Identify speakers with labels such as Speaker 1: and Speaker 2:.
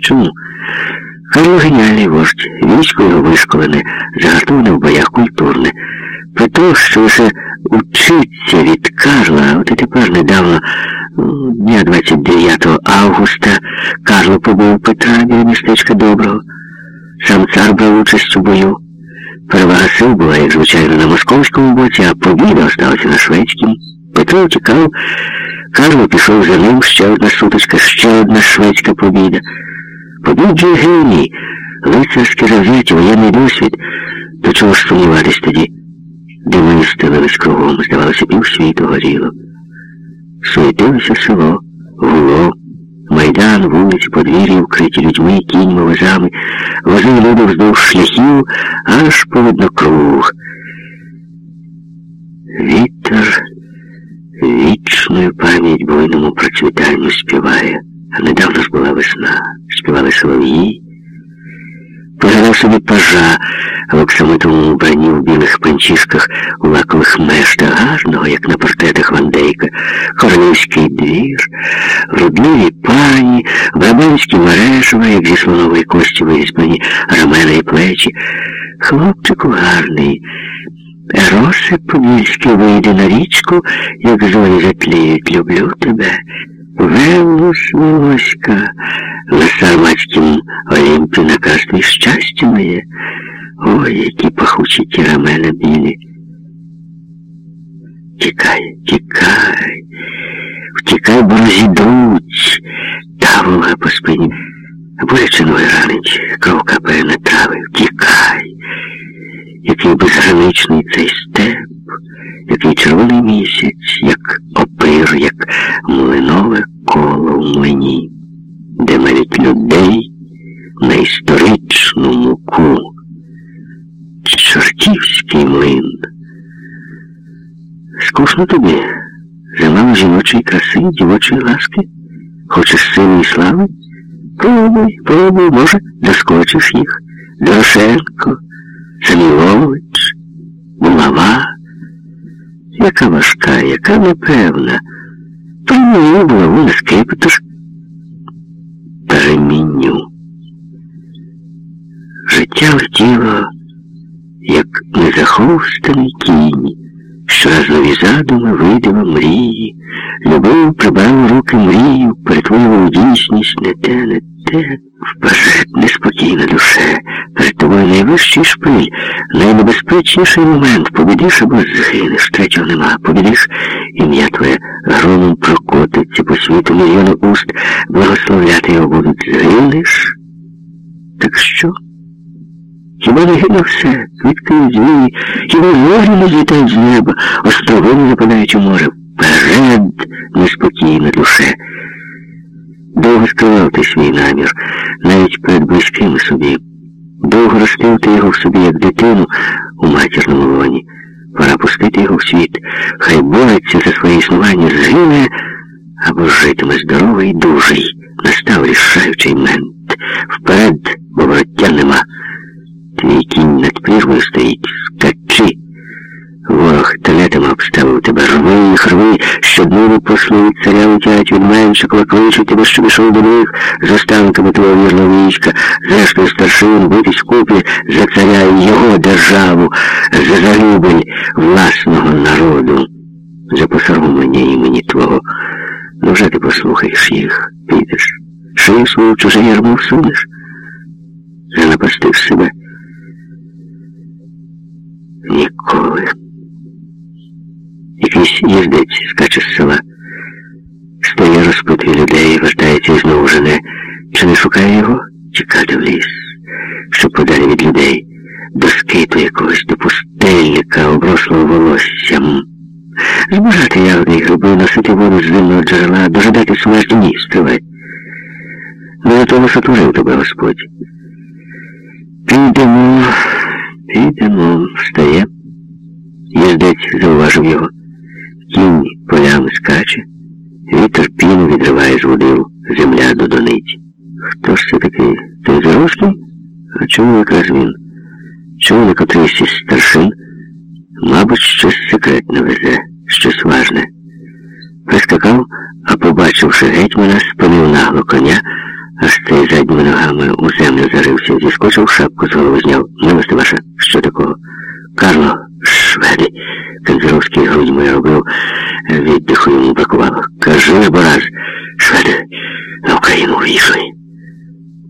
Speaker 1: Чому? Карло геніальний вождь, військо його вишколене, загартоване в боях культурне. Петро, що лише учиться від Карла, от і тепер недавно, ну, дня 29 августа, Карло побив Петра біля містечка Доброго. Сам цар брав участь у бою. Перевага сил була, як звичайно, на московському боці, а побіда осталася на шведському. Петро втікав, Карло пішов за ним, ще одна суточка, ще одна шведська побіда. Побіджує геній, лицарське завзяття, воєнний досвід. До чого ж сумніватись тоді? Дими стелились кругом, здавалося, півсвіту горіло. Суетилося село, гуло, майдан, вулиці, подвір'я, вкриті людьми, кіньми, возами, возили люди вздовж шляхів, аж по виднокруг. Вітер вічною пам'ять буйному процвітанню співає. А недавно ж була весна, співали солов'ї. Погадав собі пажа в оксамитовому вбранні в білих панчішках, у лакових мештах, гарного, як на портретах Вандейка, Королівський двір, вродливі пані, Брабанські мережева, як зі слонової кості вирізьблені рамена і плечі. Хлопчику гарний. Еросе Подільський вийде на річку, як зорі затліють, люблю тебе. Велус, Волоська, на Сарматськім Олімпі наказ твій щастя моє. Ой, які пахучі ті рамена білі. Тікай, тікай, втікай, бо розійдуть, та волга по спині. Боляче ноги ранить, кров капає на трави, втікай, який безграничний цей степ, який червоний місяць, як опир, як млинове в млині, де навіть людей на історичну муку. Чортівський млин. Скучно тобі, замало жіночої краси, дівочої ласки? Хочеш сили і слави? Пробуй, пробуй, може, доскочиш їх. Дорошенко, Самілович, булава. Яка важка, яка непевна. Приміню булаву на скипетр. Переміню. Життя летіло, як незаховстаний кінь, щораз нові задуми, видима, мрії. любов прибрав руки мрію, перетворював у дійсність не те, не те. Вперед, неспокійна душе. Перед тобою найвищий шпиль, найнебезпечніший момент. Побідиш або згинеш, третього нема. Побідиш, ім'я твоє громом прокотиться по світу мільйони уст, благословляти його будуть. Згинеш? Так що? Хіба не гине все, квітки звії, хіба зорі не злітають з неба, острови не западають у море. Вперед, неспокійна душе. Довго скривав ти свій намір, навіть перед близькими собі. Довго ростив ти його в собі, як дитину у матірному лоні. Пора пустити його в світ. Хай бореться за своє існування, згине або житиме здоровий, дужий. Настав рішаючий мент. Вперед, бо вороття нема. Твій кінь над прірвою стоїть, скачи. Ворог талетами обставив тебе, рви їх, рви, щоднину послують царя утять від меншикова, кличуть тебе, щоб ішов до них, з останками твого вірного війська, зрештою старшин битись купі за царя і його державу, за загибель власного народу, за посоромлення імені твого. Ну вже ти послухаєш їх, підеш, шию свою чуже ярмо всунеш, занапастив себе. Ніколи. Якийсь скаче з села, стає розпитує людей, вертається і знову жене. Чи не шукає його? Тікати в ліс, щоб подалі від людей, до скиту якогось, до пустельника, оброслого волоссям. Збирати ягоди і гриби, носити воду з зимного джерела, дожидати смерті ні, стривай. Не на того сотворив тебе Господь. Підемо, підемо, встає. Їздець зауважив його. Кінь полями скаче, вітер піну відриває з водил, земля до дониці. Хто ж це такий? Той Зоровський? А чому якраз він? Чому не котрийсь із старшин? Мабуть, щось секретне везе, щось важне. Прискакав, а побачивши гетьмана, спинив нагло коня, аж цей задніми ногами у землю зарився, зіскочив шапку з голови зняв. Милости ваша, що такого? Карло, шведи. Канзеровський грудьми робив, віддиху йому бракувало. Кажи, бараж, раз, шведи, на Україну війшли.